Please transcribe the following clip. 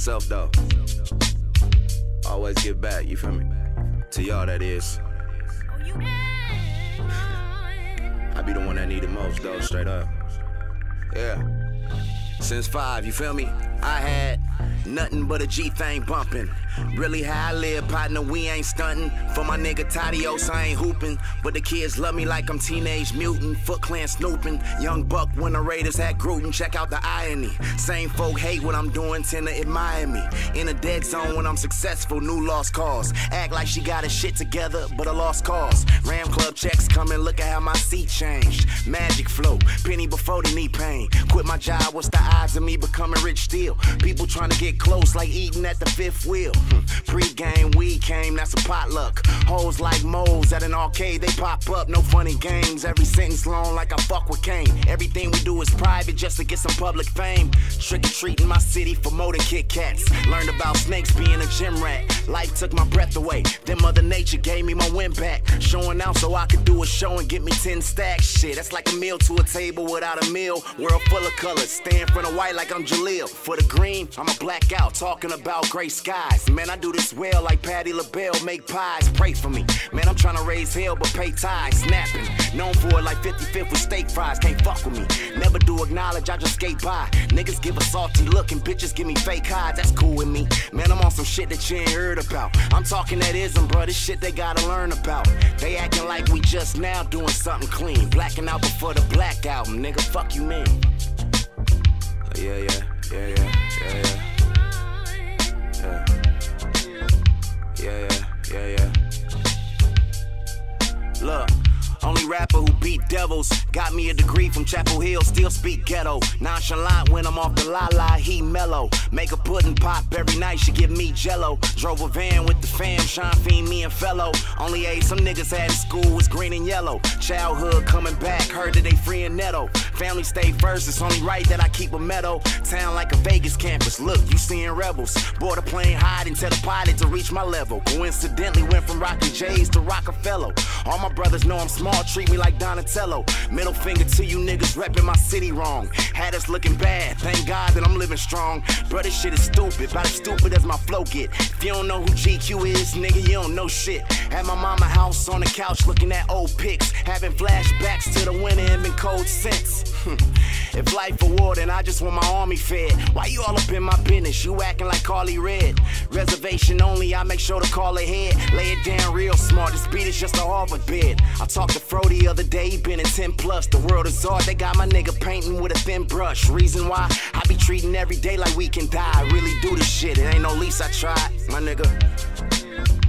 myself though. Always give back, you feel me? To y'all that is. I be the one that need it most though, straight up. Yeah. Since five, you feel me? I had nothing but a G thing bumping. Really how I live, partner, we ain't stunting. For my nigga Tadios, I ain't hooping. But the kids love me like I'm teenage mutant. Foot clan snooping. Young buck when the Raiders had Gruden. Check out the irony. Same folk hate what I'm doing, tend to admire me. In a dead zone when I'm successful, new lost cause. Act like she got her shit together, but a lost cause. Ram Club checks coming, look at how my seat changed. Magic flow, penny before the knee pain. Quit my job, what's the odds of me becoming rich still? People trying to get close like eating at the fifth wheel. Hmm. Pre-game, weed came, that's a potluck. Hoes like moles at an arcade, they pop up. No funny games, every sentence long like I fuck with Kane. Everything we do is private just to get some public fame. Trick or treating my city for more than Kit Kats. Learned about snakes being a gym rat. Life took my breath away, then Mother Nature gave me my win back. Showing out so I could do a show and get me 10 stacks. Shit, that's like a meal to a table without a meal. World full of colors, stand in front of white like I'm Jaleel. For the green, I'm a blackout, talking about gray skies. Man, I do this well like Patti LaBelle, make pies, pray for me. Man, I'm trying to raise hell, but pay ties, snapping. Known for it like 55th with steak fries, can't fuck with me. Never do acknowledge, I just skate by. Niggas give a salty look and bitches give me fake highs, that's cool with me. Man, I'm on some shit that you ain't heard about. I'm talking that ism, bro, this shit they gotta learn about. They acting like we just now doing something clean. Blacking out before the black album, nigga, fuck you mean. Yeah, yeah, yeah, yeah, yeah, yeah. Yeah. Yeah, yeah, yeah. Look. Only rapper who beat devils. Got me a degree from Chapel Hill, still speak ghetto. Nonchalant when I'm off the la la, he mellow. Make a pudding pop every night, she give me jello. Drove a van with the fam, Sean Fiend, me and fellow. Only age some niggas had school was green and yellow. Childhood coming back, heard that they free and netto. Family stay first, it's only right that I keep a meadow. Town like a Vegas campus, look, you seeing rebels. Board a plane hiding, tell the pilot to reach my level. Coincidentally, went from rocking J's to Rockefeller. All my brothers know I'm small, treat me like Donatello. Middle finger to you niggas repping my city wrong. Had us looking bad, thank God that I'm living strong. Bro, this shit is stupid, about as stupid as my flow get. If you don't know who GQ is, nigga, you don't know shit. At my mama house on the couch looking at old pics, having flashbacks to the winter and been cold since. if life a war, then I just want my army fed. Why you all up in my business? You acting like Carly Red. Reservation only, I make sure to call ahead. Lay it down real smart, this beat is just a Harvard bed. I talked to Fro the other day, he been in 10 plus. The world is art, they got my nigga painting with a thin brush. Reason why I be treating every day like we can die. I really do this shit, it ain't no lease I tried, my nigga.